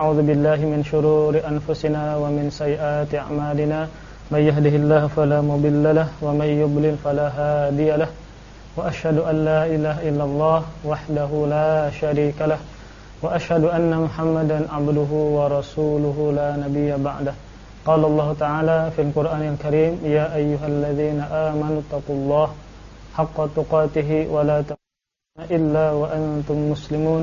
أعوذ بالله من شرور أنفسنا ومن سيئات أعمالنا. من يهده الله فلا مضل له ومن يضلل فلا هادي له. وأشهد أن لا إله إلا الله وحده لا شريك له. وأشهد أن محمدا عبده ورسوله لا نبي بعده. قال الله تعالى في القرآن الكريم يا أيها الذين آمنوا اتقوا الله حق تقاته ولا تموتن إلا وأنتم مسلمون.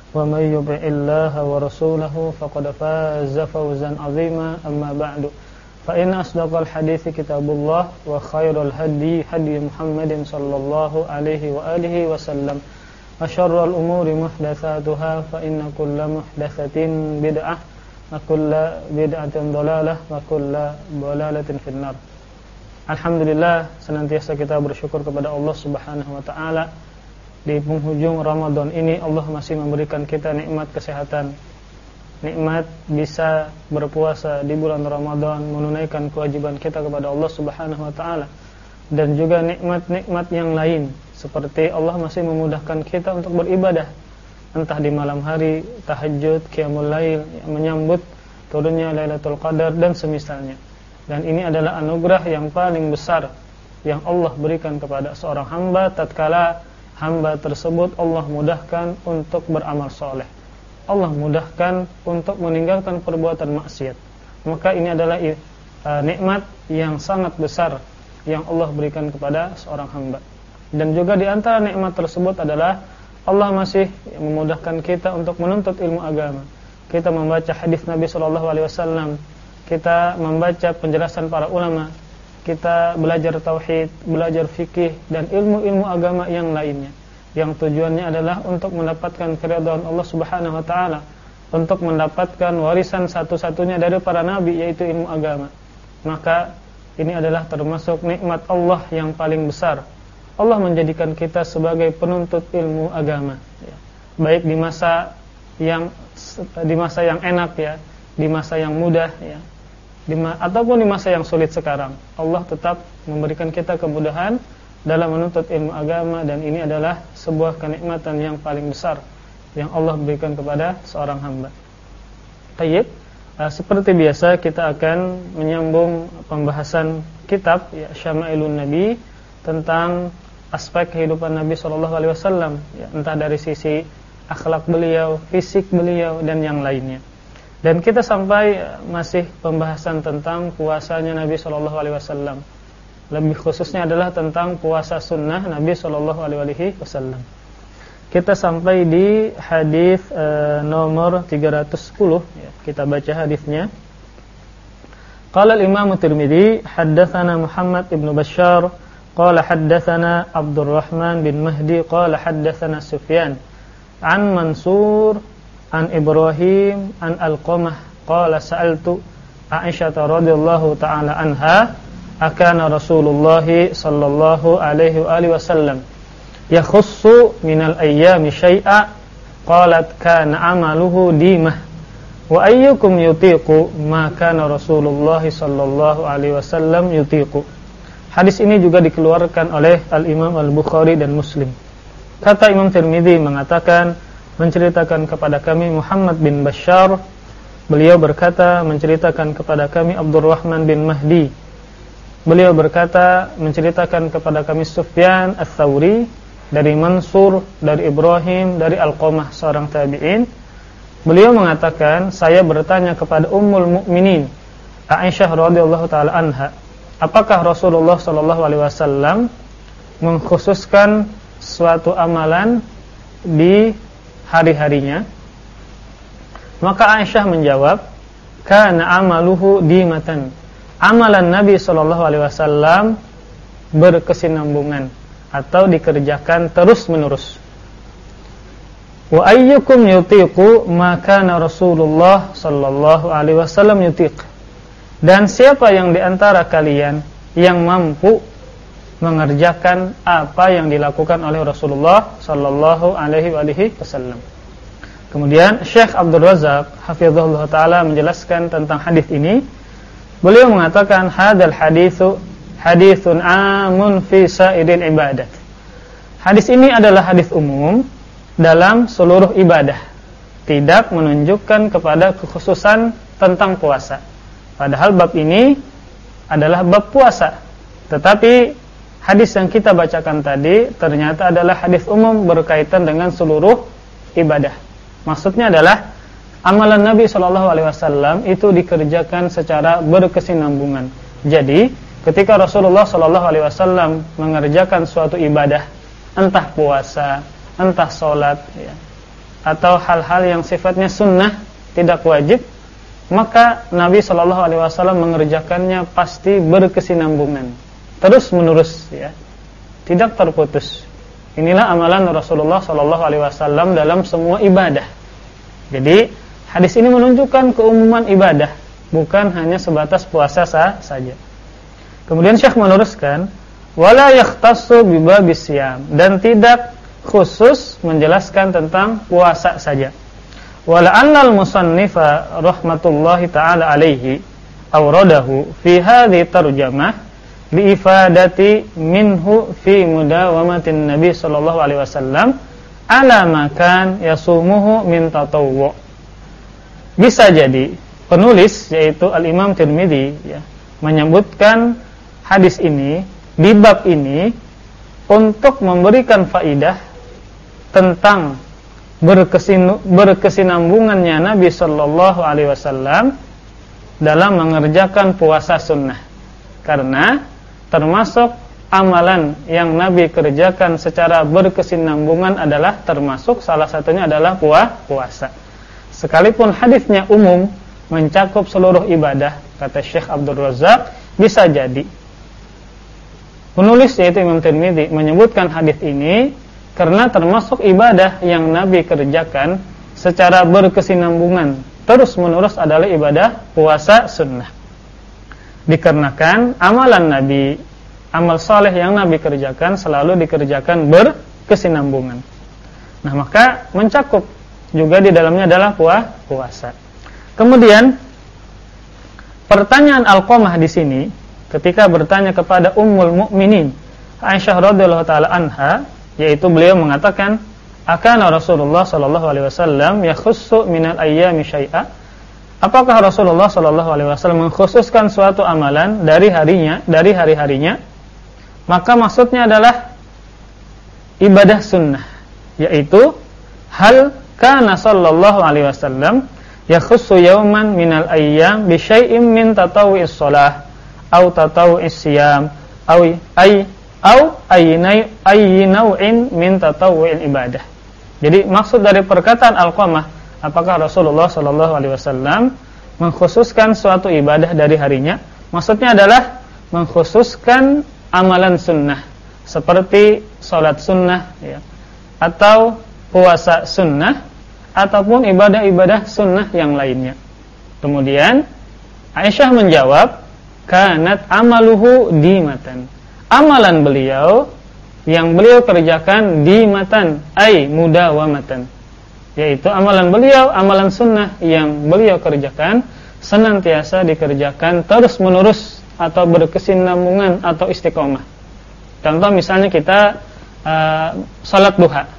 ومن يطع الله ورسوله فقد فاز فوزا عظيما. أما بعد فإن أصدق الحديث كتاب الله وخير الهدي هدي محمد صلى الله عليه وآله وسلم. وشر الأمور محدثاتها فإن كل محدثة بدعة وكل بدعة ضلالة وكل ضلالة في النار. Alhamdulillah senantiasa kita bersyukur kepada Allah Subhanahu wa taala di penghujung Ramadan ini Allah masih memberikan kita nikmat kesehatan. Nikmat bisa berpuasa di bulan Ramadan, menunaikan kewajiban kita kepada Allah Subhanahu wa taala. Dan juga nikmat-nikmat yang lain seperti Allah masih memudahkan kita untuk beribadah entah di malam hari, tahajud, qiyamul lail, menyambut turunnya Lailatul Qadar dan semisalnya. Dan ini adalah anugerah yang paling besar yang Allah berikan kepada seorang hamba tatkala hamba tersebut Allah mudahkan untuk beramal soleh. Allah mudahkan untuk meninggalkan perbuatan maksiat. Maka ini adalah uh, nikmat yang sangat besar yang Allah berikan kepada seorang hamba. Dan juga di antara nikmat tersebut adalah Allah masih memudahkan kita untuk menuntut ilmu agama. Kita membaca hadis Nabi Shallallahu Alaihi Wasallam kita membaca penjelasan para ulama, kita belajar tauhid, belajar fikih dan ilmu-ilmu agama yang lainnya. Yang tujuannya adalah untuk mendapatkan keridhaan Allah Subhanahu wa taala, untuk mendapatkan warisan satu-satunya dari para nabi yaitu ilmu agama. Maka ini adalah termasuk nikmat Allah yang paling besar. Allah menjadikan kita sebagai penuntut ilmu agama, baik di masa yang di masa yang enak ya, di masa yang mudah ya, di ataupun di masa yang sulit sekarang Allah tetap memberikan kita kemudahan dalam menuntut ilmu agama dan ini adalah sebuah kenikmatan yang paling besar yang Allah berikan kepada seorang hamba. Tayyib, uh, seperti biasa kita akan menyambung pembahasan kitab ya Syama'ilun Nabi tentang aspek kehidupan Nabi Shallallahu alaihi wasallam ya, entah dari sisi akhlak beliau, fisik beliau dan yang lainnya. Dan kita sampai masih pembahasan tentang puasanya Nabi Shallallahu Alaihi Wasallam. Lebih khususnya adalah tentang puasa sunnah Nabi Shallallahu Alaihi Wasallam. Kita sampai di hadis e, nomor 310. Ya, kita baca hadisnya. Qala al-Imam Tirmidzi, haddatsana Muhammad ibn Bashar, qala haddatsana Abdurrahman bin Mahdi, qala haddatsana Sufyan an Mansur an Ibrahim an Al-Qamah qala sa'altu Aisyah radhiyallahu taala anha akana Rasulullah sallallahu alaihi wa alihi wasallam yakhussu minal ayyami syai'a qalat kana amaluhu dimah. Wa ayyukum yutiqu ma kana Rasulullah sallallahu alaihi wasallam yutiqu? Hadis ini juga dikeluarkan oleh Al-Imam Al-Bukhari dan Muslim. Kata Imam Tirmidzi mengatakan menceritakan kepada kami Muhammad bin Bashar. Beliau berkata menceritakan kepada kami Abdurrahman bin Mahdi. Beliau berkata menceritakan kepada kami Sufyan Ats-Tsauri dari Mansur dari Ibrahim dari Al-Qamah seorang tabi'in. Beliau mengatakan saya bertanya kepada Ummul Mukminin Aisyah radhiyallahu taala anha apakah Rasulullah sallallahu alaihi wasallam mengkhususkan suatu amalan di hari-harinya maka Aisyah menjawab kana amaluhu dimatan amalan Nabi sallallahu alaihi wasallam berkesinambungan atau dikerjakan terus-menerus Wa ayyukum yutiqu maka Rasulullah sallallahu alaihi wasallam yutiq. Dan siapa yang di antara kalian yang mampu mengerjakan apa yang dilakukan oleh Rasulullah sallallahu alaihi wasallam. Kemudian Syekh Abdul Razak hafizahullah taala menjelaskan tentang hadis ini. Beliau mengatakan hadal haditsu amun fi sa'iril ibadat. Hadis ini adalah hadis umum dalam seluruh ibadah. Tidak menunjukkan kepada kekhususan tentang puasa. Padahal bab ini adalah bab puasa. Tetapi hadis yang kita bacakan tadi ternyata adalah hadis umum berkaitan dengan seluruh ibadah. Maksudnya adalah amalan Nabi Shallallahu Alaihi Wasallam itu dikerjakan secara berkesinambungan. Jadi ketika Rasulullah Shallallahu Alaihi Wasallam mengerjakan suatu ibadah, entah puasa, entah sholat, ya, atau hal-hal yang sifatnya sunnah tidak wajib, maka Nabi Shallallahu Alaihi Wasallam mengerjakannya pasti berkesinambungan, terus menerus, ya, tidak terputus. Inilah amalan Rasulullah Shallallahu Alaihi Wasallam dalam semua ibadah. Jadi hadis ini menunjukkan keumuman ibadah, bukan hanya sebatas puasa sah saja. Kemudian Syekh meneruskan, wala yakhtassu bibabis dan tidak khusus menjelaskan tentang puasa saja. Wala annal musannifa rahmatullahi taala alaihi awradahu fi hadhihi tarjamah biifadati minhu fi mudawamatin Nabi sallallahu alaihi wasallam ala makan yasumuhu min tatawwu. Bisa jadi penulis yaitu Al-Imam Tirmizi ya, menyebutkan hadis ini di bab ini untuk memberikan faidah tentang berkesinambungannya Nabi sallallahu alaihi wasallam dalam mengerjakan puasa sunnah. Karena termasuk amalan yang Nabi kerjakan secara berkesinambungan adalah termasuk salah satunya adalah puasa. Sekalipun hadisnya umum mencakup seluruh ibadah, kata Syekh Abdul Razak, bisa jadi penulis yaitu Imam Tirmidzi menyebutkan hadis ini karena termasuk ibadah yang Nabi kerjakan secara berkesinambungan terus-menerus adalah ibadah puasa sunnah dikarenakan amalan Nabi amal soleh yang Nabi kerjakan selalu dikerjakan berkesinambungan. Nah maka mencakup juga di dalamnya adalah puasa. Kemudian pertanyaan Al-Qamah di sini ketika bertanya kepada Ummul Mukminin Aisyah radhiyallahu taala anha yaitu beliau mengatakan akan Rasulullah sallallahu alaihi wasallam yakhussu minal ayyami syai'a Apakah Rasulullah Shallallahu Alaihi Wasallam mengkhususkan suatu amalan dari harinya, dari hari-harinya? Maka maksudnya adalah ibadah sunnah, yaitu hal kana Shallallahu Alaihi Wasallam yakhussu yauman minal ayyam bi syai'in min tatawu'is shalah au tatawu'is siyam au ay au ayyinai ayyinau'in min ibadah. Jadi maksud dari perkataan Al-Qamah apakah Rasulullah Shallallahu Alaihi Wasallam mengkhususkan suatu ibadah dari harinya? Maksudnya adalah mengkhususkan amalan sunnah seperti sholat sunnah, ya, atau puasa sunnah, ataupun ibadah-ibadah sunnah yang lainnya. Kemudian Aisyah menjawab, kanat amaluhu dimatan. Amalan beliau yang beliau kerjakan di matan, ay mudawamatan yaitu amalan beliau, amalan sunnah yang beliau kerjakan senantiasa dikerjakan terus menerus atau berkesinambungan atau istiqomah. Contoh misalnya kita uh, salat duha,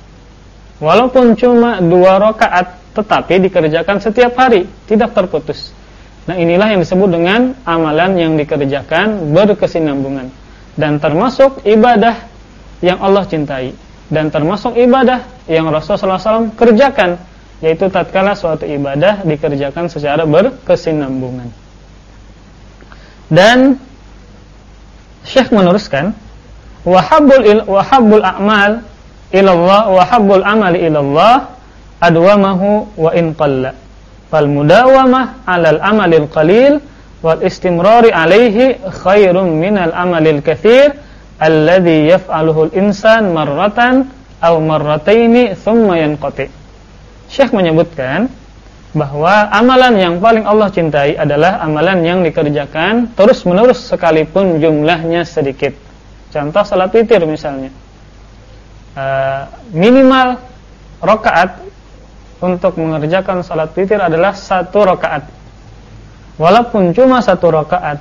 walaupun cuma dua rakaat, tetapi dikerjakan setiap hari, tidak terputus. Nah inilah yang disebut dengan amalan yang dikerjakan berkesinambungan dan termasuk ibadah yang Allah cintai dan termasuk ibadah yang Rasulullah SAW kerjakan yaitu tatkala suatu ibadah dikerjakan secara berkesinambungan. Dan Syekh meneruskan wahabul wahabul a'mal ilallah wahabul amali ilallah adwamahu wa in qalla. Fal mudawamah 'alal amalil qalil wal istimrari 'alaihi khairum minal amalil katsir alladhi yaf'aluhu al-insan marratan aw marrataini thumma yanqati. Syekh menyebutkan bahwa amalan yang paling Allah cintai adalah amalan yang dikerjakan terus-menerus sekalipun jumlahnya sedikit. Contoh salat witir misalnya. Uh, minimal rokaat untuk mengerjakan salat witir adalah satu rokaat. Walaupun cuma satu rokaat,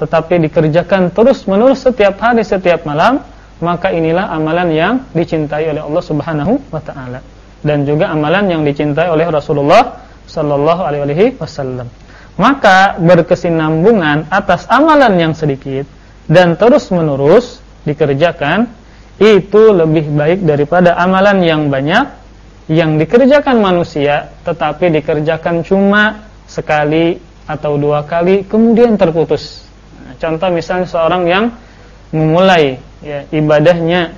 tetapi dikerjakan terus-menerus setiap hari, setiap malam, maka inilah amalan yang dicintai oleh Allah Subhanahu wa taala dan juga amalan yang dicintai oleh Rasulullah sallallahu alaihi wasallam. Maka berkesinambungan atas amalan yang sedikit dan terus-menerus dikerjakan itu lebih baik daripada amalan yang banyak yang dikerjakan manusia tetapi dikerjakan cuma sekali atau dua kali kemudian terputus. Contoh misalnya seorang yang memulai ya, ibadahnya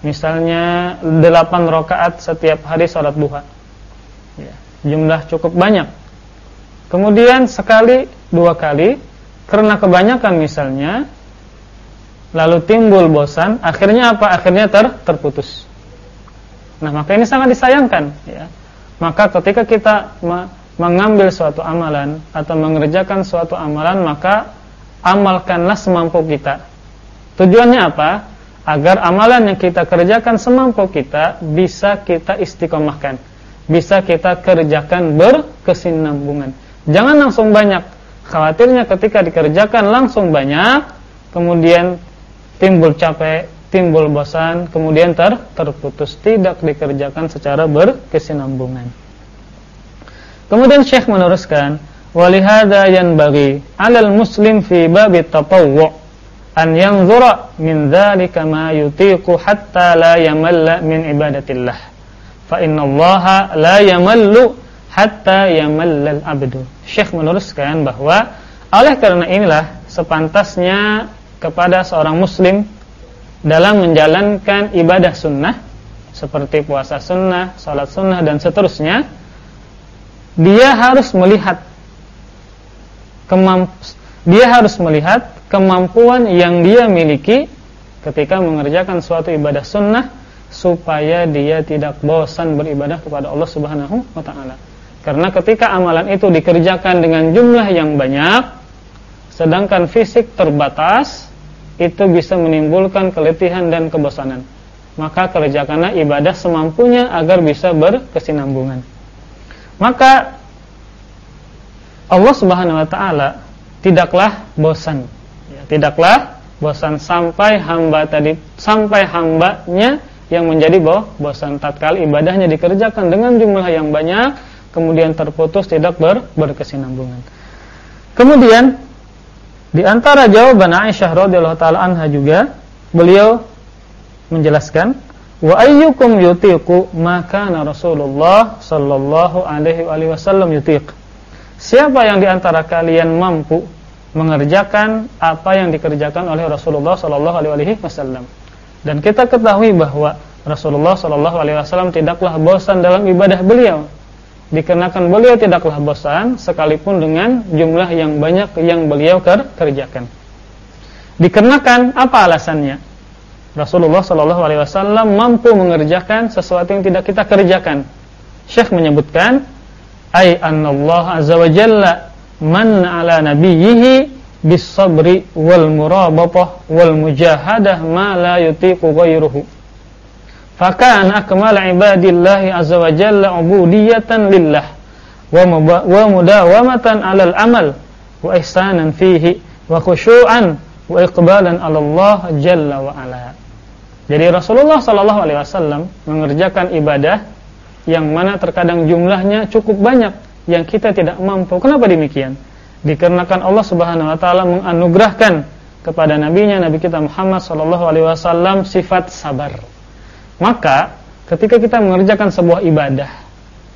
misalnya 8 rakaat setiap hari sholat duha. Ya, jumlah cukup banyak. Kemudian sekali dua kali karena kebanyakan misalnya lalu timbul bosan akhirnya apa? Akhirnya ter terputus. Nah maka ini sangat disayangkan ya. Maka ketika kita mengambil suatu amalan atau mengerjakan suatu amalan maka amalkanlah semampu kita tujuannya apa agar amalan yang kita kerjakan semampu kita bisa kita istiqomahkan, bisa kita kerjakan berkesinambungan. Jangan langsung banyak. Khawatirnya ketika dikerjakan langsung banyak, kemudian timbul capek, timbul bosan, kemudian ter terputus, tidak dikerjakan secara berkesinambungan. Kemudian Syekh meneruskan, "Walihada yanbaghi 'alal muslim fi babi tatawwu' an yanzura min dzalika ma yutiqu hatta la yamalla min ibadatillah fa innallaha la yamallu hatta yamalla al-abdu Syekh meneruskan bahwa oleh karena inilah sepantasnya kepada seorang muslim dalam menjalankan ibadah sunnah seperti puasa sunnah, salat sunnah dan seterusnya dia harus melihat dia harus melihat kemampuan yang dia miliki ketika mengerjakan suatu ibadah sunnah supaya dia tidak bosan beribadah kepada Allah Subhanahu wa taala. Karena ketika amalan itu dikerjakan dengan jumlah yang banyak sedangkan fisik terbatas itu bisa menimbulkan keletihan dan kebosanan. Maka kerjakanlah ibadah semampunya agar bisa berkesinambungan. Maka Allah Subhanahu wa taala tidaklah bosan tidaklah bosan sampai hamba tadi sampai hambanya yang menjadi boh, bosan tatkala ibadahnya dikerjakan dengan jumlah yang banyak kemudian terputus tidak ber, berkesinambungan. Kemudian di antara jawaban Aisyah radhiyallahu taala anha juga beliau menjelaskan wa ayyukum yutiqu maka Rasulullah sallallahu alaihi wasallam yutiq. Siapa yang di antara kalian mampu mengerjakan apa yang dikerjakan oleh Rasulullah Shallallahu Alaihi Wasallam. Dan kita ketahui bahwa Rasulullah Shallallahu Alaihi Wasallam tidaklah bosan dalam ibadah beliau. Dikarenakan beliau tidaklah bosan sekalipun dengan jumlah yang banyak yang beliau kerjakan. Dikarenakan apa alasannya? Rasulullah Shallallahu Alaihi Wasallam mampu mengerjakan sesuatu yang tidak kita kerjakan. Syekh menyebutkan, ay Allah azza wa jalla man ala nabiyhi bis sabri wal murabatah wal mujahadah ma la yutiqu ghayruhu. Fakan akmal ibadillahi azza wa jalla ubudiyatan lillah wa mudawamatan alal amal wa ihsanan fihi wa khusyu'an wa iqbalan ala Allah jalla wa ala. Jadi Rasulullah sallallahu alaihi wasallam mengerjakan ibadah yang mana terkadang jumlahnya cukup banyak yang kita tidak mampu. Kenapa demikian? Dikarenakan Allah Subhanahu wa taala menganugerahkan kepada nabinya Nabi kita Muhammad sallallahu alaihi wasallam sifat sabar. Maka ketika kita mengerjakan sebuah ibadah,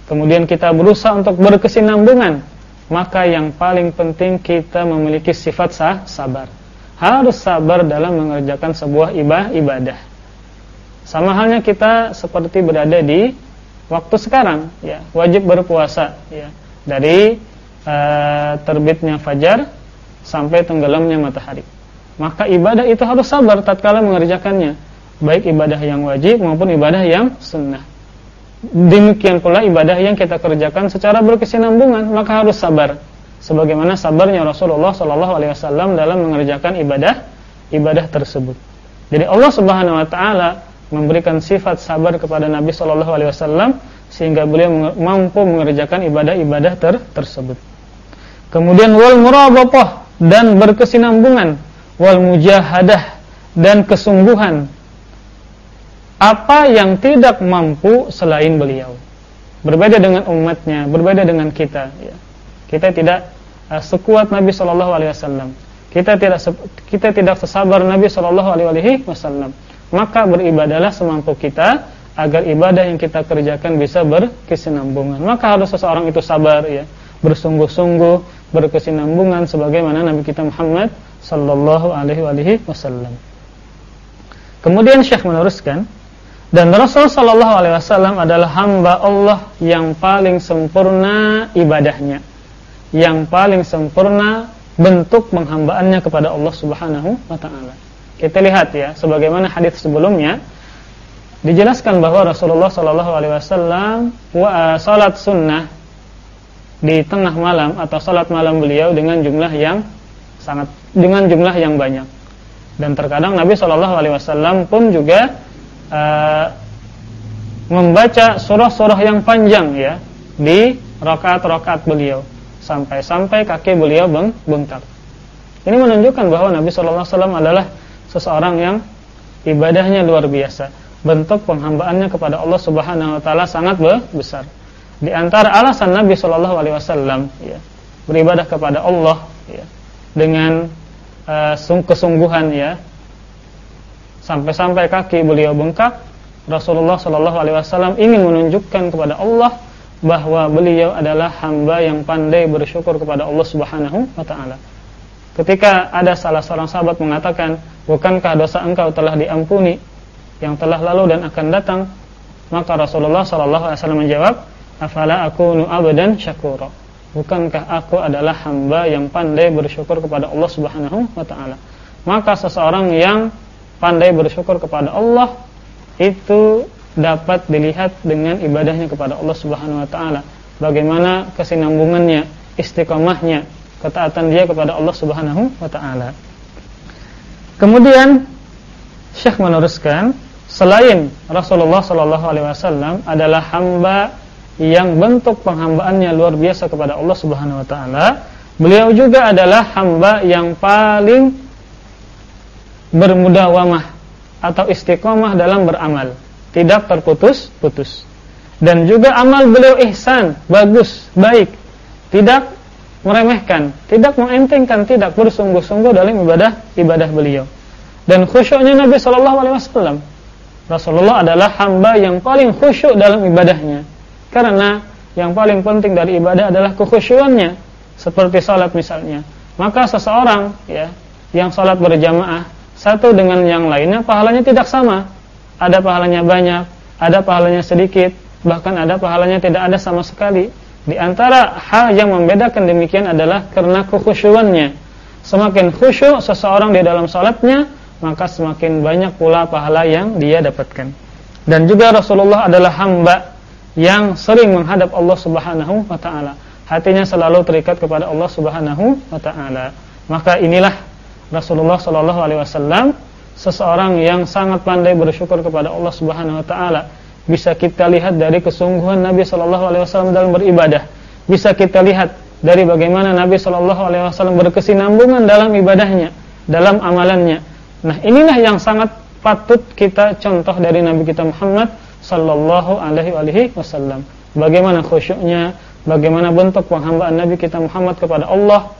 kemudian kita berusaha untuk berkesinambungan, maka yang paling penting kita memiliki sifat sah, sabar. Harus sabar dalam mengerjakan sebuah ibadah. Sama halnya kita seperti berada di waktu sekarang ya wajib berpuasa ya dari uh, terbitnya fajar sampai tenggelamnya matahari maka ibadah itu harus sabar tatkala mengerjakannya baik ibadah yang wajib maupun ibadah yang sunnah demikian pula ibadah yang kita kerjakan secara berkesinambungan, maka harus sabar. Sebagaimana sabarnya Rasulullah Shallallahu alaihi wasallam dalam mengerjakan ibadah ibadah tersebut. Jadi Allah Subhanahu wa taala memberikan sifat sabar kepada Nabi Shallallahu alaihi wasallam sehingga beliau mampu mengerjakan ibadah-ibadah ter tersebut. Kemudian wal murabaqah dan berkesinambungan, wal mujahadah dan kesungguhan apa yang tidak mampu selain beliau. Berbeda dengan umatnya, berbeda dengan kita. Ya. Kita tidak uh, sekuat Nabi Shallallahu Alaihi Wasallam. Kita tidak kita tidak sesabar Nabi Shallallahu Alaihi Wasallam. Maka beribadalah semampu kita agar ibadah yang kita kerjakan bisa berkesinambungan. Maka harus seseorang itu sabar ya, bersungguh-sungguh, berkesinambungan sebagaimana Nabi kita Muhammad Shallallahu Alaihi Wasallam. Kemudian Syekh meneruskan dan Rasul Shallallahu Alaihi Wasallam adalah hamba Allah yang paling sempurna ibadahnya, yang paling sempurna bentuk penghambaannya kepada Allah Subhanahu Wa Taala. Kita lihat ya, sebagaimana hadis sebelumnya dijelaskan bahwa Rasulullah Shallallahu Alaihi Wasallam salat sunnah di tengah malam atau salat malam beliau dengan jumlah yang sangat dengan jumlah yang banyak. Dan terkadang Nabi Shallallahu Alaihi Wasallam pun juga uh, membaca surah-surah yang panjang ya di rakaat-rakaat beliau sampai-sampai kaki beliau beng bengkak. Ini menunjukkan bahwa Nabi Shallallahu Alaihi Wasallam adalah seseorang yang ibadahnya luar biasa. Bentuk penghambaannya kepada Allah Subhanahu Wa Taala sangat besar. Di antara alasan Nabi Shallallahu Alaihi Wasallam ya, beribadah kepada Allah ya, dengan uh, kesungguhan ya sampai-sampai kaki beliau bengkak Rasulullah Shallallahu Alaihi Wasallam ingin menunjukkan kepada Allah bahwa beliau adalah hamba yang pandai bersyukur kepada Allah Subhanahu Wa Taala. Ketika ada salah seorang sahabat mengatakan, bukankah dosa engkau telah diampuni yang telah lalu dan akan datang? Maka Rasulullah Shallallahu Alaihi Wasallam menjawab, afala aku abdan syakura. Bukankah aku adalah hamba yang pandai bersyukur kepada Allah Subhanahu Wa Taala? Maka seseorang yang pandai bersyukur kepada Allah itu dapat dilihat dengan ibadahnya kepada Allah Subhanahu wa taala. Bagaimana kesinambungannya, istiqomahnya, ketaatan dia kepada Allah Subhanahu wa taala. Kemudian Syekh meneruskan, selain Rasulullah sallallahu alaihi wasallam adalah hamba yang bentuk penghambaannya luar biasa kepada Allah Subhanahu wa taala, beliau juga adalah hamba yang paling bermudawamah atau istiqomah dalam beramal, tidak terputus-putus. Dan juga amal beliau ihsan, bagus, baik, tidak meremehkan, tidak mengentengkan, tidak bersungguh-sungguh dalam ibadah ibadah beliau. Dan khusyuknya Nabi Shallallahu Alaihi Wasallam, Rasulullah adalah hamba yang paling khusyuk dalam ibadahnya, karena yang paling penting dari ibadah adalah kekhusyuannya, seperti salat misalnya. Maka seseorang ya yang salat berjamaah satu dengan yang lainnya pahalanya tidak sama. Ada pahalanya banyak, ada pahalanya sedikit, bahkan ada pahalanya tidak ada sama sekali. Di antara hal yang membedakan demikian adalah karena kekhusyuannya. Semakin khusyuk seseorang di dalam salatnya, maka semakin banyak pula pahala yang dia dapatkan. Dan juga Rasulullah adalah hamba yang sering menghadap Allah Subhanahu wa taala. Hatinya selalu terikat kepada Allah Subhanahu wa taala. Maka inilah Rasulullah Shallallahu Alaihi Wasallam seseorang yang sangat pandai bersyukur kepada Allah Subhanahu Wa Taala. Bisa kita lihat dari kesungguhan Nabi Shallallahu Alaihi Wasallam dalam beribadah. Bisa kita lihat dari bagaimana Nabi Shallallahu Alaihi Wasallam berkesinambungan dalam ibadahnya, dalam amalannya. Nah inilah yang sangat patut kita contoh dari Nabi kita Muhammad Sallallahu Alaihi Wasallam. Bagaimana khusyuknya, bagaimana bentuk penghambaan Nabi kita Muhammad kepada Allah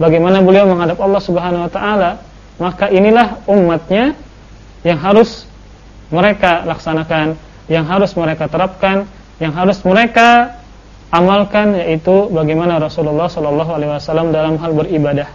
bagaimana beliau menghadap Allah Subhanahu wa taala, maka inilah umatnya yang harus mereka laksanakan, yang harus mereka terapkan, yang harus mereka amalkan yaitu bagaimana Rasulullah Shallallahu alaihi wasallam dalam hal beribadah.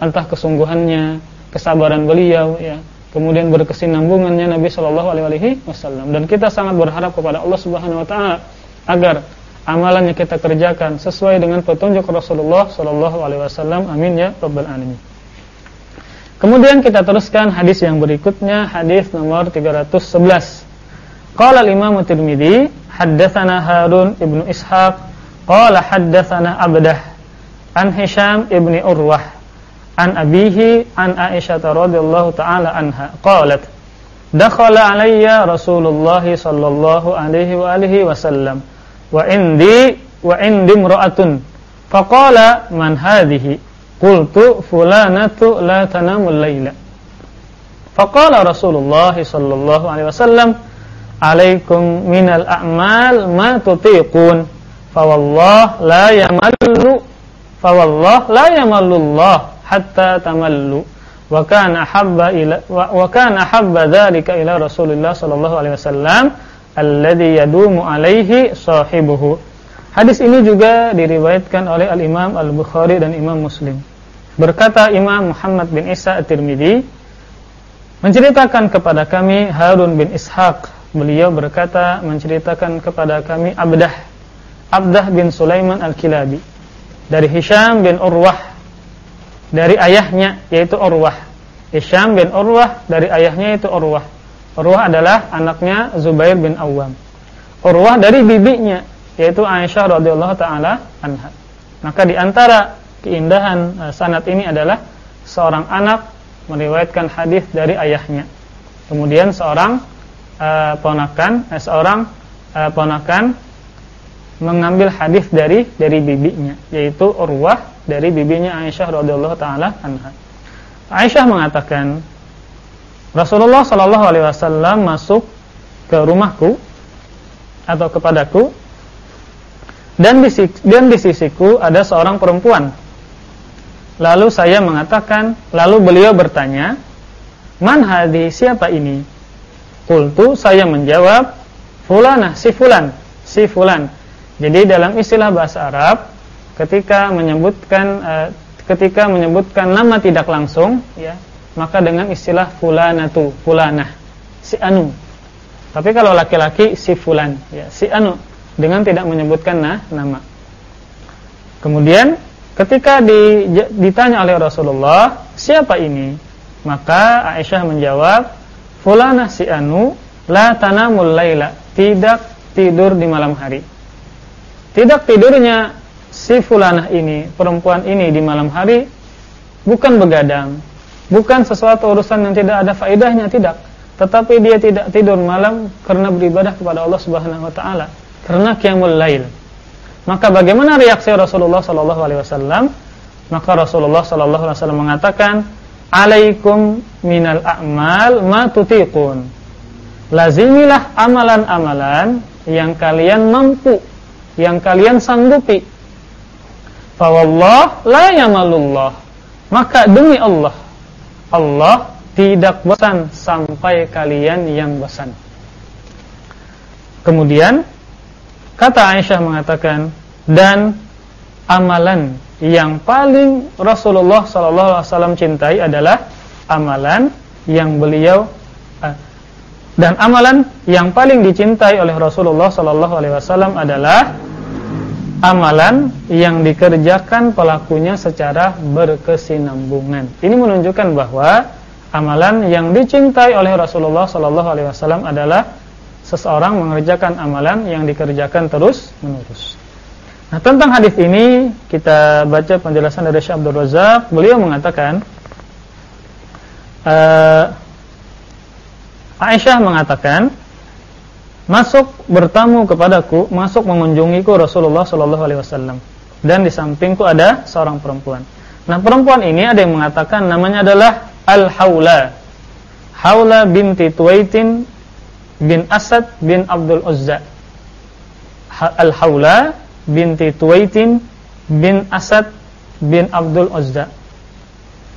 Entah kesungguhannya, kesabaran beliau ya, kemudian berkesinambungannya Nabi Shallallahu alaihi wasallam dan kita sangat berharap kepada Allah Subhanahu wa taala agar amalan yang kita kerjakan sesuai dengan petunjuk Rasulullah Shallallahu Alaihi Wasallam. Amin ya rabbal alamin. Kemudian kita teruskan hadis yang berikutnya, hadis nomor 311. Qala al-Imam Tirmizi, haddatsana Harun ibnu Ishaq qala haddatsana Abdah an Hisham ibni Urwah an abihi an Aisyah radhiyallahu taala anha qalat dakhala alayya Rasulullah sallallahu alaihi wa alihi wasallam wa indi wa indi imra'atun faqala man hadhihi qultu fulanatu la tanamul laila faqala Rasulullah sallallahu alaihi wasallam alaikum minal a'mal ma tutiqun. Fawallah la yamallu fawallah la Allah hatta tamallu. Wa kana habba ila wa kana habba dhalika ila Rasulillah sallallahu alaihi wasallam alladhi yadumu alaihi sahibuhu. Hadis ini juga diriwayatkan oleh Al-Imam Al-Bukhari dan Imam Muslim. Berkata Imam Muhammad bin Isa At-Tirmidzi menceritakan kepada kami Harun bin Ishaq beliau berkata menceritakan kepada kami Abdah Abdah bin Sulaiman Al-Kilabi. Dari Hisham bin Urwah dari ayahnya yaitu Urwah. Hisham bin Urwah dari ayahnya itu Urwah. Urwah adalah anaknya Zubair bin Awam Urwah dari bibinya yaitu Aisyah radhiyallahu taala anha. Maka di antara keindahan uh, sanad ini adalah seorang anak meriwayatkan hadis dari ayahnya. Kemudian seorang uh, ponakan uh, seorang uh, ponakan mengambil hadis dari dari bibinya yaitu Urwah dari bibinya Aisyah radhiyallahu taala anha. Aisyah mengatakan Rasulullah Shallallahu alaihi wasallam masuk ke rumahku atau kepadaku dan di dan di sisiku ada seorang perempuan. Lalu saya mengatakan, lalu beliau bertanya, "Man hadi? Siapa ini?" Kultu saya menjawab fulana si fulan si fulan. Jadi dalam istilah bahasa Arab ketika menyebutkan uh, ketika menyebutkan nama tidak langsung ya maka dengan istilah fulanatu fulanah si anu. Tapi kalau laki-laki si fulan ya si anu dengan tidak menyebutkan nah, nama. Kemudian ketika di, ditanya oleh Rasulullah siapa ini maka Aisyah menjawab Fulana si anu la tanamul laila, tidak tidur di malam hari. Tidak tidurnya si fulanah ini, perempuan ini di malam hari bukan begadang, bukan sesuatu urusan yang tidak ada faedahnya, tidak. Tetapi dia tidak tidur malam karena beribadah kepada Allah Subhanahu wa taala, karena qiyamul lail. Maka bagaimana reaksi Rasulullah sallallahu alaihi wasallam? Maka Rasulullah sallallahu alaihi wasallam mengatakan, alaikum minal a'mal ma tutiqun. Lazimilah amalan-amalan yang kalian mampu, yang kalian sanggupi. Fawallah la yamalullah. Maka demi Allah, Allah tidak bosan sampai kalian yang bosan. Kemudian kata Aisyah mengatakan dan amalan yang paling Rasulullah sallallahu alaihi wasallam cintai adalah amalan yang beliau uh, dan amalan yang paling dicintai oleh Rasulullah sallallahu alaihi wasallam adalah amalan yang dikerjakan pelakunya secara berkesinambungan. Ini menunjukkan bahwa amalan yang dicintai oleh Rasulullah sallallahu alaihi wasallam adalah seseorang mengerjakan amalan yang dikerjakan terus-menerus. Nah, tentang hadis ini kita baca penjelasan dari Syekh Abdul Razak. Beliau mengatakan uh, Aisyah mengatakan masuk bertamu kepadaku, masuk mengunjungiku Rasulullah sallallahu alaihi wasallam. Dan di sampingku ada seorang perempuan. Nah, perempuan ini ada yang mengatakan namanya adalah Al-Haula. Haula binti Tuwaitin bin Asad bin Abdul Uzza. Al-Haula binti Tuwaitin bin Asad bin Abdul Uzza.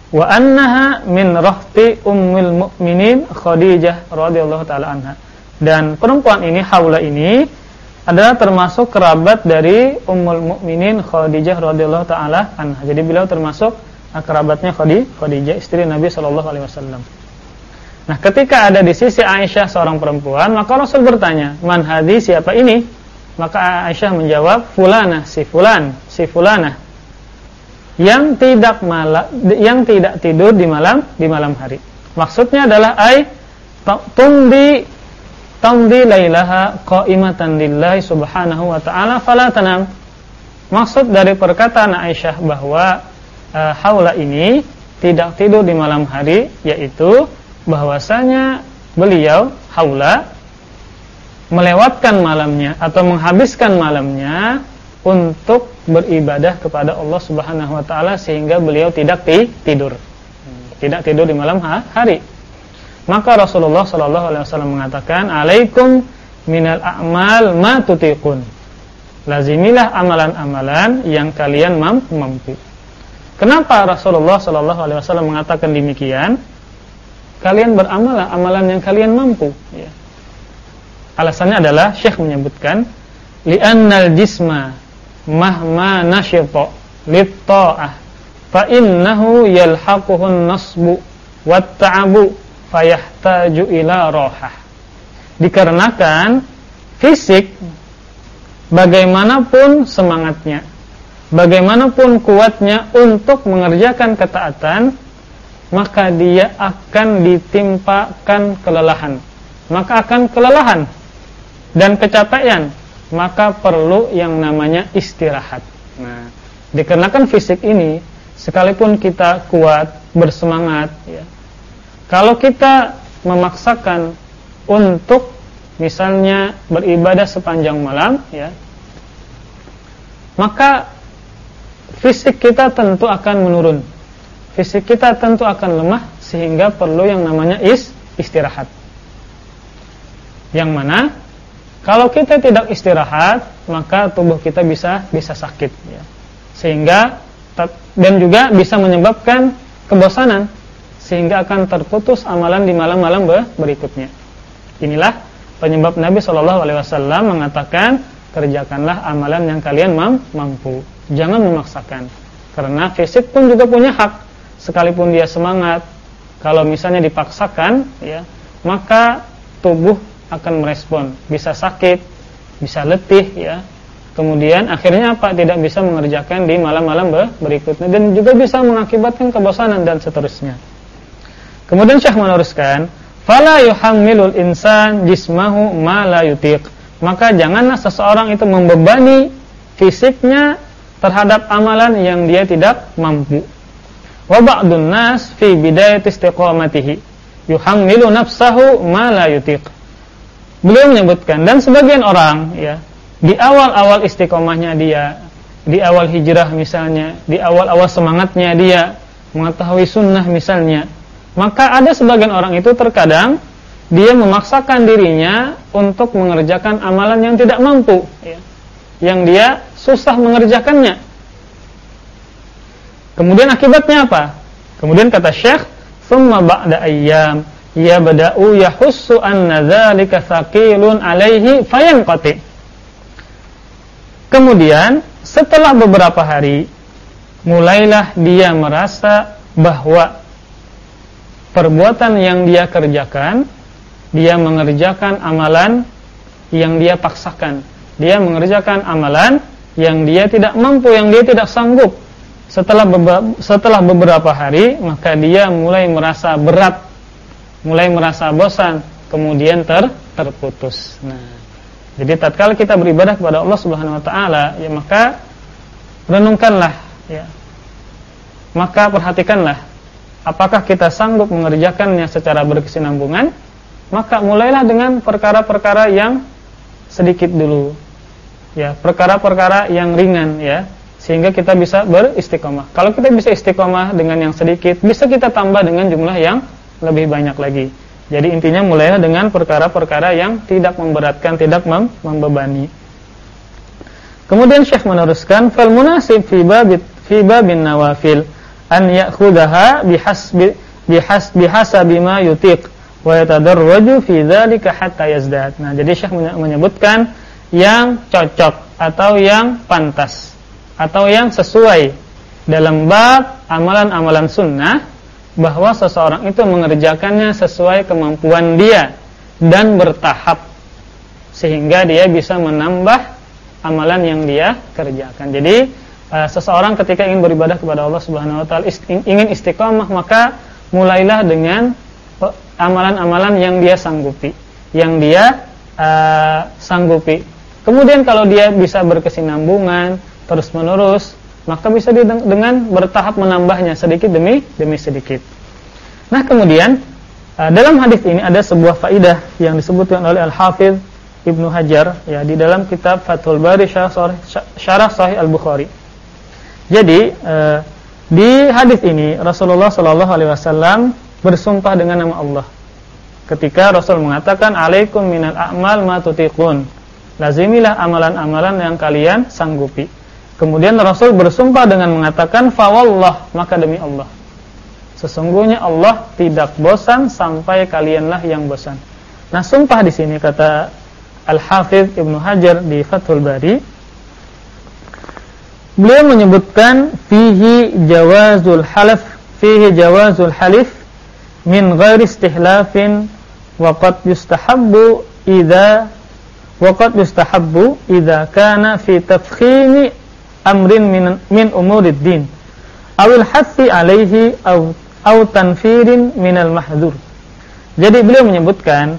Wa annaha min rahti ummul mukminin Khadijah radhiyallahu taala anha. Dan perempuan ini Haula ini adalah termasuk kerabat dari ummul mukminin Khadijah radhiyallahu taala anha. Jadi beliau termasuk kerabatnya Khadijah istri Nabi sallallahu alaihi wasallam. Nah, ketika ada di sisi Aisyah seorang perempuan, maka Rasul bertanya, "Man hadi siapa ini?" Maka Aisyah menjawab, fulana, si fulan, si fulana. Yang tidak malam yang tidak tidur di malam di malam hari. Maksudnya adalah ai tumbi tamdi lailaha qa'imatan lillahi subhanahu wa ta'ala fala tanam. Maksud dari perkataan Aisyah bahwa uh, haula ini tidak tidur di malam hari yaitu bahwasanya beliau haula melewatkan malamnya atau menghabiskan malamnya untuk beribadah kepada Allah Subhanahu wa taala sehingga beliau tidak tidur. Tidak tidur di malam hari. Maka Rasulullah sallallahu alaihi wasallam mengatakan, "Alaikum minal a'mal ma tutiqun." Lazimilah amalan-amalan yang kalian mampu. Kenapa Rasulullah sallallahu alaihi wasallam mengatakan demikian? Kalian beramal amalan yang kalian mampu, ya. Alasannya adalah Syekh menyebutkan li'annal jisma mahma nasyita lit-ta'ah fa innahu yalhaquhun nasbu wat ta'abu fayahtaju ila rohah. Dikarenakan fisik bagaimanapun semangatnya, bagaimanapun kuatnya untuk mengerjakan ketaatan, maka dia akan ditimpakan kelelahan. Maka akan kelelahan dan kecapean, maka perlu yang namanya istirahat. Nah, dikarenakan fisik ini sekalipun kita kuat, bersemangat ya, kalau kita memaksakan untuk misalnya beribadah sepanjang malam ya maka fisik kita tentu akan menurun. Fisik kita tentu akan lemah sehingga perlu yang namanya is istirahat. Yang mana kalau kita tidak istirahat maka tubuh kita bisa bisa sakit ya. sehingga dan juga bisa menyebabkan kebosanan sehingga akan terputus amalan di malam-malam berikutnya. Inilah penyebab Nabi Shallallahu Alaihi Wasallam mengatakan kerjakanlah amalan yang kalian mampu, jangan memaksakan. Karena fisik pun juga punya hak, sekalipun dia semangat, kalau misalnya dipaksakan, ya maka tubuh akan merespon, bisa sakit, bisa letih, ya. Kemudian akhirnya apa? Tidak bisa mengerjakan di malam-malam berikutnya dan juga bisa mengakibatkan kebosanan dan seterusnya. Kemudian Syekh meneruskan, "Fala yuhammilul insan jismahu ma la yutiq." Maka janganlah seseorang itu membebani fisiknya terhadap amalan yang dia tidak mampu. Wa ba'dun nas fi bidayati istiqamatihi yuhammilu nafsahu ma la yutiq. Beliau menyebutkan dan sebagian orang ya, di awal-awal istiqomahnya dia, di awal hijrah misalnya, di awal-awal semangatnya dia mengetahui sunnah misalnya, maka ada sebagian orang itu terkadang dia memaksakan dirinya untuk mengerjakan amalan yang tidak mampu, ya. yang dia susah mengerjakannya. Kemudian akibatnya apa? Kemudian kata Syekh, "Tsumma ba'da ayyam yabda'u yahussu anna dzalika thaqilun 'alaihi fayanqati." Kemudian setelah beberapa hari mulailah dia merasa bahwa perbuatan yang dia kerjakan, dia mengerjakan amalan yang dia paksakan. Dia mengerjakan amalan yang dia tidak mampu, yang dia tidak sanggup. Setelah setelah beberapa hari, maka dia mulai merasa berat, mulai merasa bosan, kemudian ter terputus. Nah, jadi tatkala kita beribadah kepada Allah Subhanahu wa taala, ya maka renungkanlah ya. Maka perhatikanlah apakah kita sanggup mengerjakannya secara berkesinambungan, maka mulailah dengan perkara-perkara yang sedikit dulu. Ya, perkara-perkara yang ringan ya, sehingga kita bisa beristiqomah. Kalau kita bisa istiqomah dengan yang sedikit, bisa kita tambah dengan jumlah yang lebih banyak lagi. Jadi intinya mulailah dengan perkara-perkara yang tidak memberatkan, tidak mem membebani. Kemudian Syekh meneruskan, "Fal munasib fi babit fi babin nawafil." an ya'khudaha bihasbi bihas bihasabi ma yutiq wa yatadarraju fi dzalika hatta yazdad. Nah, jadi Syekh menyebutkan yang cocok atau yang pantas atau yang sesuai dalam bab amalan-amalan sunnah bahwa seseorang itu mengerjakannya sesuai kemampuan dia dan bertahap sehingga dia bisa menambah amalan yang dia kerjakan. Jadi uh, seseorang ketika ingin beribadah kepada Allah Subhanahu wa taala ingin istiqomah maka mulailah dengan amalan-amalan yang dia sanggupi, yang dia uh, sanggupi. Kemudian kalau dia bisa berkesinambungan terus menerus, maka bisa dengan bertahap menambahnya sedikit demi demi sedikit. Nah kemudian uh, dalam hadis ini ada sebuah faidah yang disebutkan oleh Al Hafidh Ibnu Hajar ya di dalam kitab Fathul Bari Syarah Sahih Al Bukhari. Jadi uh, di hadis ini Rasulullah Shallallahu Alaihi Wasallam bersumpah dengan nama Allah. Ketika Rasul mengatakan alaikum minal a'mal ma tutiqun. Lazimilah amalan-amalan yang kalian sanggupi. Kemudian Rasul bersumpah dengan mengatakan fawallah maka demi Allah. Sesungguhnya Allah tidak bosan sampai kalianlah yang bosan. Nah, sumpah di sini kata Al-Hafidz Ibnu Hajar di Fathul Bari Beliau menyebutkan fihi jawazul halaf fihi jawazul halif min ghairi istihlafin wa qad yustahabbu idza wa qad yustahabbu idza kana fi tafkhimi amrin min min umurid din awil hassi alaihi aw aw tanfirin minal mahdzur. Jadi beliau menyebutkan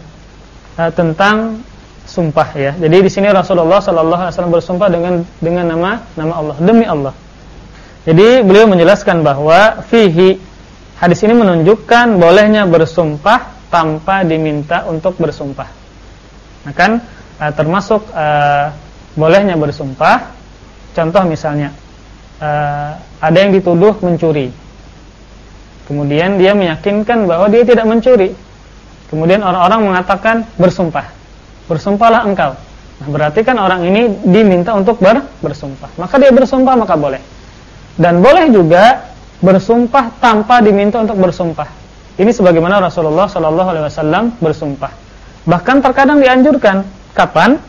uh, tentang sumpah ya. Jadi di sini Rasulullah Shallallahu Alaihi Wasallam bersumpah dengan dengan nama nama Allah demi Allah. Jadi beliau menjelaskan bahwa fihi hadis ini menunjukkan bolehnya bersumpah tanpa diminta untuk bersumpah. Nah kan uh, termasuk uh, bolehnya bersumpah. Contoh misalnya uh, ada yang dituduh mencuri. Kemudian dia meyakinkan bahwa dia tidak mencuri. Kemudian orang-orang mengatakan bersumpah bersumpahlah engkau. Nah, berarti kan orang ini diminta untuk ber, bersumpah. Maka dia bersumpah maka boleh. Dan boleh juga bersumpah tanpa diminta untuk bersumpah. Ini sebagaimana Rasulullah Shallallahu alaihi wasallam bersumpah. Bahkan terkadang dianjurkan kapan?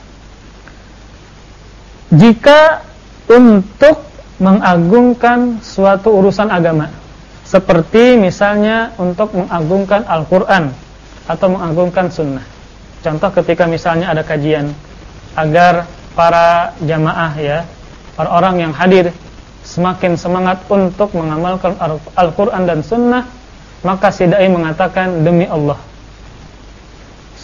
Jika untuk mengagungkan suatu urusan agama. Seperti misalnya untuk mengagungkan Al-Qur'an atau mengagungkan sunnah. Contoh ketika misalnya ada kajian agar para jamaah ya, para orang yang hadir semakin semangat untuk mengamalkan Al-Qur'an dan sunnah, maka si dai mengatakan demi Allah.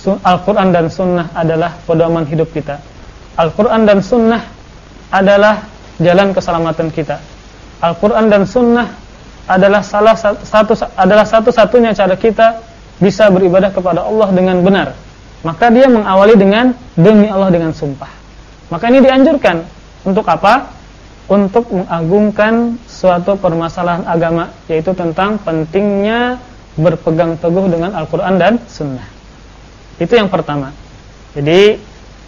Al-Qur'an dan sunnah adalah pedoman hidup kita. Al-Qur'an dan sunnah adalah jalan keselamatan kita. Al-Qur'an dan sunnah adalah salah satu adalah satu-satunya cara kita bisa beribadah kepada Allah dengan benar maka dia mengawali dengan demi Allah dengan sumpah. Maka ini dianjurkan untuk apa? Untuk mengagungkan suatu permasalahan agama yaitu tentang pentingnya berpegang teguh dengan Al-Qur'an dan sunnah. Itu yang pertama. Jadi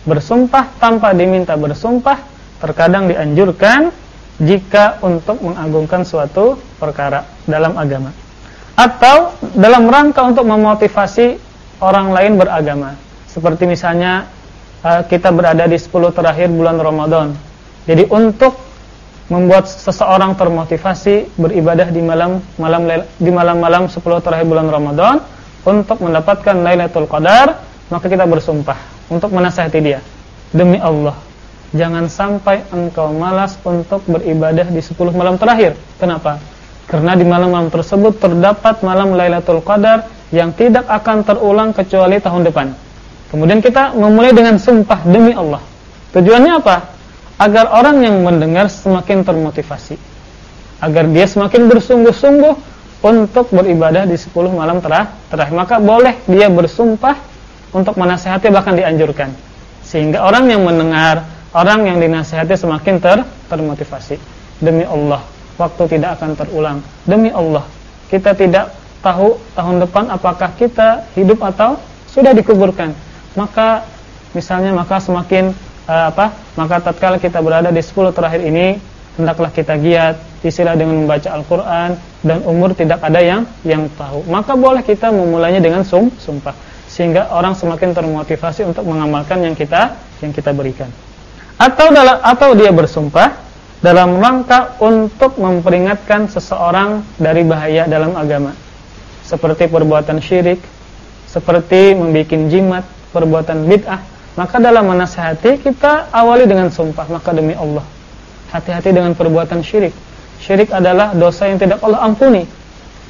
bersumpah tanpa diminta bersumpah terkadang dianjurkan jika untuk mengagungkan suatu perkara dalam agama atau dalam rangka untuk memotivasi orang lain beragama seperti misalnya uh, kita berada di 10 terakhir bulan Ramadan. Jadi untuk membuat seseorang termotivasi beribadah di malam malam di malam-malam 10 terakhir bulan Ramadan untuk mendapatkan Lailatul Qadar, maka kita bersumpah untuk menasihati dia. Demi Allah, jangan sampai engkau malas untuk beribadah di 10 malam terakhir. Kenapa? Karena di malam-malam tersebut terdapat malam Lailatul Qadar yang tidak akan terulang kecuali tahun depan. Kemudian kita memulai dengan sumpah demi Allah. Tujuannya apa? Agar orang yang mendengar semakin termotivasi. Agar dia semakin bersungguh-sungguh untuk beribadah di 10 malam terakhir. Maka boleh dia bersumpah untuk menasehati bahkan dianjurkan. Sehingga orang yang mendengar, orang yang dinasehati semakin ter termotivasi. Demi Allah, waktu tidak akan terulang. Demi Allah, kita tidak tahu tahun depan apakah kita hidup atau sudah dikuburkan maka misalnya maka semakin uh, apa maka tatkala kita berada di 10 terakhir ini hendaklah kita giat istilah dengan membaca Al-Qur'an dan umur tidak ada yang yang tahu maka boleh kita memulainya dengan sum, sumpah sehingga orang semakin termotivasi untuk mengamalkan yang kita yang kita berikan atau dalam atau dia bersumpah dalam rangka untuk memperingatkan seseorang dari bahaya dalam agama seperti perbuatan syirik seperti membuat jimat perbuatan bid'ah, maka dalam menasihati kita awali dengan sumpah, maka demi Allah. Hati-hati dengan perbuatan syirik. Syirik adalah dosa yang tidak Allah ampuni.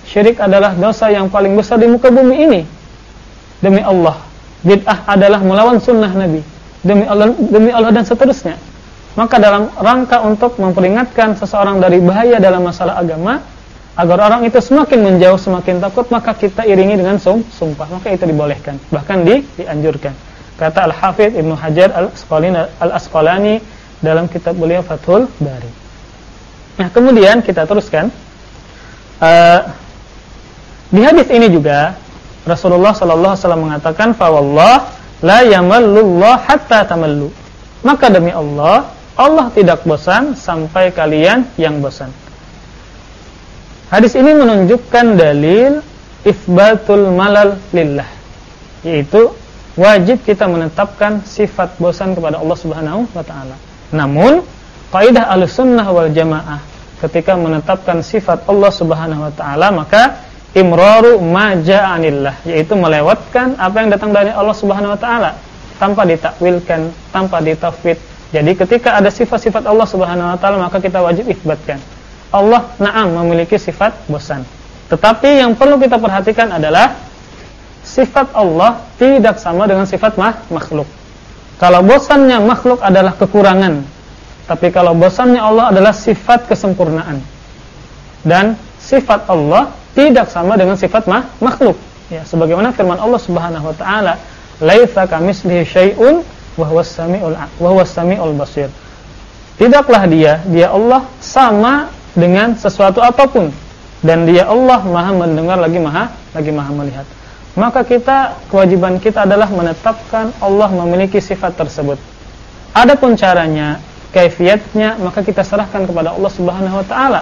Syirik adalah dosa yang paling besar di muka bumi ini. Demi Allah, bid'ah adalah melawan sunnah Nabi demi Allah demi Allah dan seterusnya. Maka dalam rangka untuk memperingatkan seseorang dari bahaya dalam masalah agama agar orang itu semakin menjauh semakin takut maka kita iringi dengan sum, sumpah. Maka itu dibolehkan. Bahkan di, dianjurkan. Kata Al Hafidh Ibnu Hajar Al Asqalani Al Asqalani dalam kitab beliau Fathul Bari. Nah kemudian kita teruskan. Uh, di hadis ini juga Rasulullah wasallam mengatakan fa wallah la yamallullah hatta tamallu maka demi Allah Allah tidak bosan sampai kalian yang bosan Hadis ini menunjukkan dalil ifbatul malal lillah yaitu wajib kita menetapkan sifat bosan kepada Allah Subhanahu wa taala. Namun kaidah Ahlussunnah wal Jamaah ketika menetapkan sifat Allah Subhanahu wa taala maka imraru ma ja'anillah yaitu melewatkan apa yang datang dari Allah Subhanahu wa taala tanpa ditakwilkan, tanpa ditafwid. Jadi ketika ada sifat-sifat Allah Subhanahu wa taala maka kita wajib ifbatkan. Allah na'am memiliki sifat bosan. Tetapi yang perlu kita perhatikan adalah sifat Allah tidak sama dengan sifat makhluk. Kalau bosannya makhluk adalah kekurangan, tapi kalau bosannya Allah adalah sifat kesempurnaan. Dan sifat Allah tidak sama dengan sifat mah, makhluk. Ya, sebagaimana firman Allah Subhanahu wa taala, "Laitsa kamitslihi syai'un wa huwas samiul wa huwas samiul basir." Tidaklah dia, dia Allah sama dengan sesuatu apa pun dan dia Allah Maha mendengar lagi Maha lagi Maha melihat. Maka kita kewajiban kita adalah menetapkan Allah memiliki sifat tersebut. Adapun caranya, kaifiatnya maka kita serahkan kepada Allah Subhanahu wa taala.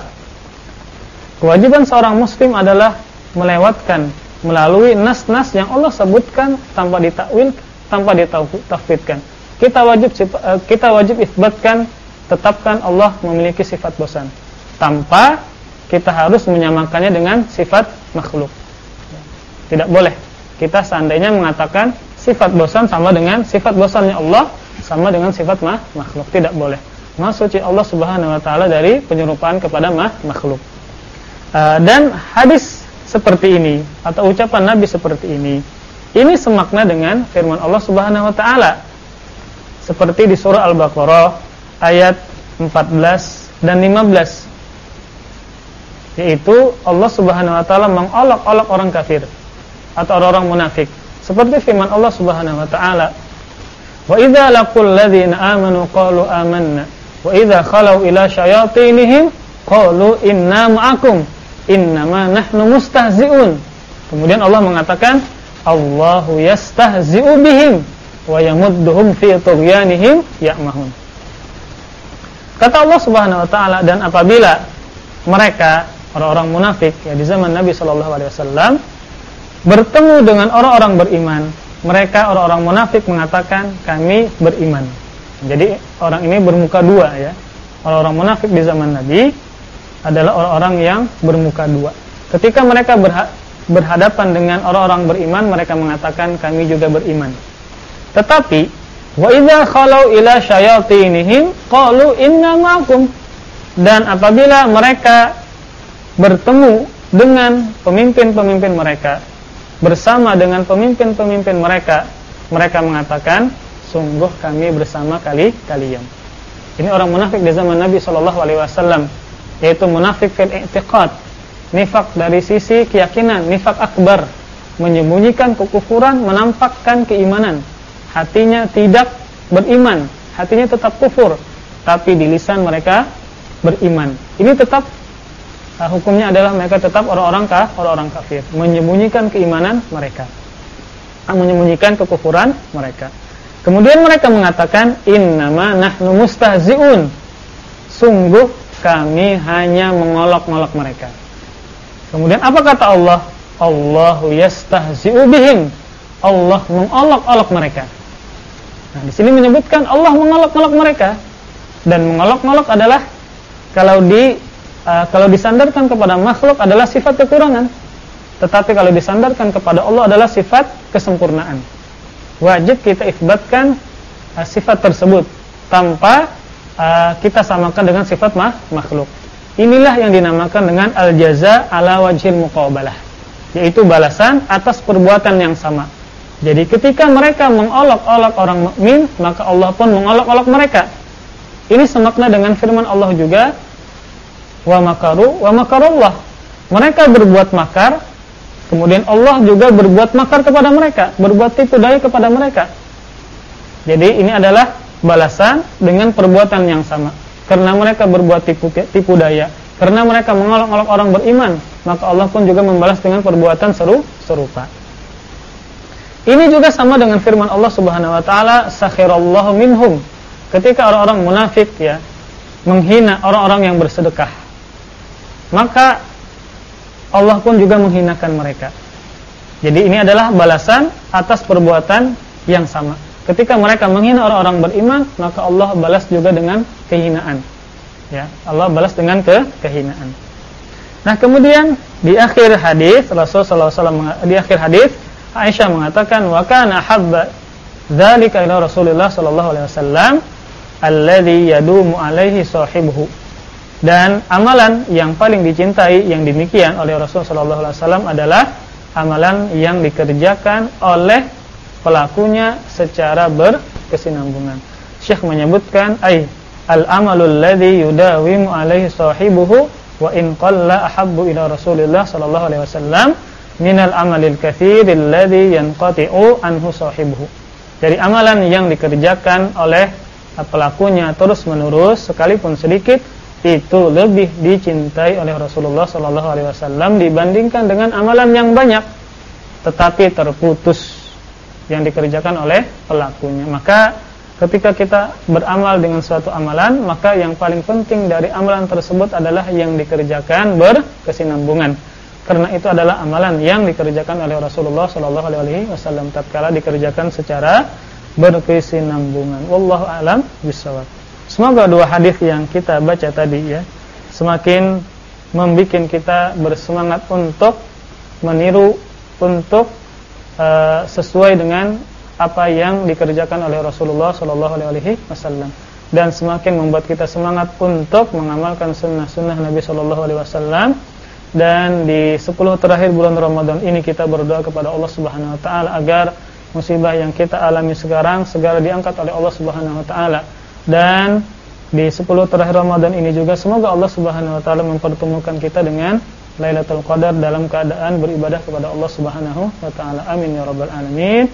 Kewajiban seorang muslim adalah melewatkan melalui nas-nas yang Allah sebutkan tanpa ditakwil, tanpa ditafsirkan. Kita wajib eh, kita wajib isbatkan tetapkan Allah memiliki sifat bosan tanpa kita harus menyamakannya dengan sifat makhluk. Tidak boleh. Kita seandainya mengatakan sifat bosan sama dengan sifat bosannya Allah sama dengan sifat makhluk. Tidak boleh. Maha suci Allah Subhanahu wa taala dari penyerupaan kepada makhluk. Uh, dan hadis seperti ini atau ucapan Nabi seperti ini ini semakna dengan firman Allah Subhanahu wa taala. Seperti di surah Al-Baqarah ayat 14 dan 15 yaitu Allah Subhanahu wa taala mengolok-olok orang kafir atau orang-orang munafik. Seperti firman Allah Subhanahu wa taala. Wa idza laqul ladzina amanu qalu amanna wa idza khalau ila syayatinihim qalu inna ma'akum innama nahnu mustahzi'un. Kemudian Allah mengatakan Allahu yastahzi'u bihim wa yamudduhum fi tughyanihim ya'mahun. Kata Allah Subhanahu wa taala dan apabila mereka orang-orang munafik ya di zaman Nabi Shallallahu Alaihi Wasallam bertemu dengan orang-orang beriman mereka orang-orang munafik mengatakan kami beriman. Jadi orang ini bermuka dua ya. Orang-orang munafik di zaman Nabi adalah orang-orang yang bermuka dua. Ketika mereka berhadapan dengan orang-orang beriman mereka mengatakan kami juga beriman. Tetapi wa idza khalau ila syayatinihim qalu inna ma'akum. Dan apabila mereka bertemu dengan pemimpin-pemimpin mereka bersama dengan pemimpin-pemimpin mereka mereka mengatakan sungguh kami bersama kali kalian ini orang munafik di zaman Nabi Shallallahu Alaihi Wasallam yaitu munafik fil i'tiqad. Nifak dari sisi keyakinan nifak akbar. Menyembunyikan kekufuran menampakkan keimanan. Hatinya tidak beriman hatinya tetap kufur tapi di lisan mereka beriman. Ini tetap uh, hukumnya adalah mereka tetap orang-orang kah, orang-orang kafir, menyembunyikan keimanan mereka, uh, menyembunyikan kekufuran mereka. Kemudian mereka mengatakan innama nahnu mustahziun. Sungguh kami hanya mengolok-olok mereka. Kemudian apa kata Allah? Allahu yastahzi'u bihim. Allah mengolok-olok mereka. Nah, di sini menyebutkan Allah mengolok-olok mereka dan mengolok-olok adalah kalau di uh, kalau disandarkan kepada makhluk adalah sifat kekurangan. Tetapi kalau disandarkan kepada Allah adalah sifat kesempurnaan. Wajib kita isbatkan uh, sifat tersebut tanpa uh, kita samakan dengan sifat mah, makhluk. Inilah yang dinamakan dengan al-jaza ala wajhil muqabalah, yaitu balasan atas perbuatan yang sama. Jadi ketika mereka mengolok-olok orang mukmin, maka Allah pun mengolok-olok mereka. Ini semakna dengan firman Allah juga, wa makaru wa makarullah. Mereka berbuat makar, kemudian Allah juga berbuat makar kepada mereka, berbuat tipu daya kepada mereka. Jadi ini adalah balasan dengan perbuatan yang sama. Karena mereka berbuat tipu tipu daya, karena mereka mengolok-olok orang beriman, maka Allah pun juga membalas dengan perbuatan seru serupa. Ini juga sama dengan firman Allah Subhanahu wa taala, "Sakhirallahu minhum." Ketika orang-orang munafik ya menghina orang-orang yang bersedekah, maka Allah pun juga menghinakan mereka. Jadi ini adalah balasan atas perbuatan yang sama. Ketika mereka menghina orang-orang beriman, maka Allah balas juga dengan kehinaan. Ya, Allah balas dengan ke kehinaan. Nah, kemudian di akhir hadis Rasulullah SAW di akhir hadis Aisyah mengatakan wa kana habba dzalika ila Rasulullah sallallahu alaihi wasallam alladhi yadumu alaihi sahibuhu. Dan amalan yang paling dicintai yang demikian oleh Rasulullah sallallahu alaihi wasallam adalah amalan yang dikerjakan oleh pelakunya secara berkesinambungan. Syekh menyebutkan ai al-amalul ladzi yudawimu alaihi sahibuhu wa in qalla ahabbu ila Rasulillah sallallahu alaihi wasallam minal amalil katsiril ladzi yanqati'u anhu sahibuhu. Dari amalan yang dikerjakan oleh pelakunya terus-menerus sekalipun sedikit itu lebih dicintai oleh Rasulullah sallallahu alaihi wasallam dibandingkan dengan amalan yang banyak tetapi terputus yang dikerjakan oleh pelakunya. Maka ketika kita beramal dengan suatu amalan, maka yang paling penting dari amalan tersebut adalah yang dikerjakan berkesinambungan karena itu adalah amalan yang dikerjakan oleh Rasulullah Shallallahu Alaihi Wasallam tatkala dikerjakan secara berkesinambungan. Wallahu alam bisawab. Semoga dua hadis yang kita baca tadi ya semakin membuat kita bersemangat untuk meniru untuk uh, sesuai dengan apa yang dikerjakan oleh Rasulullah Shallallahu Alaihi Wasallam. Dan semakin membuat kita semangat untuk mengamalkan sunnah-sunnah Nabi Shallallahu Alaihi Wasallam. Dan di 10 terakhir bulan Ramadan ini kita berdoa kepada Allah Subhanahu wa taala agar musibah yang kita alami sekarang segera diangkat oleh Allah Subhanahu wa taala. Dan di 10 terakhir Ramadan ini juga semoga Allah Subhanahu wa taala mempertemukan kita dengan Lailatul Qadar dalam keadaan beribadah kepada Allah Subhanahu wa taala. Amin ya rabbal alamin.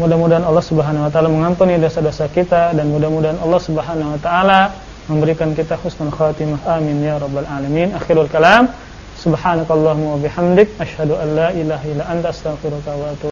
Mudah-mudahan Allah Subhanahu wa taala mengampuni dosa-dosa kita dan mudah-mudahan Allah Subhanahu wa taala memberikan kita husnul khatimah. Amin ya rabbal alamin. Akhirul kalam. Subhanakallahumma wa bihamdik asyhadu an la ilaha illa anta astaghfiruka wa atubu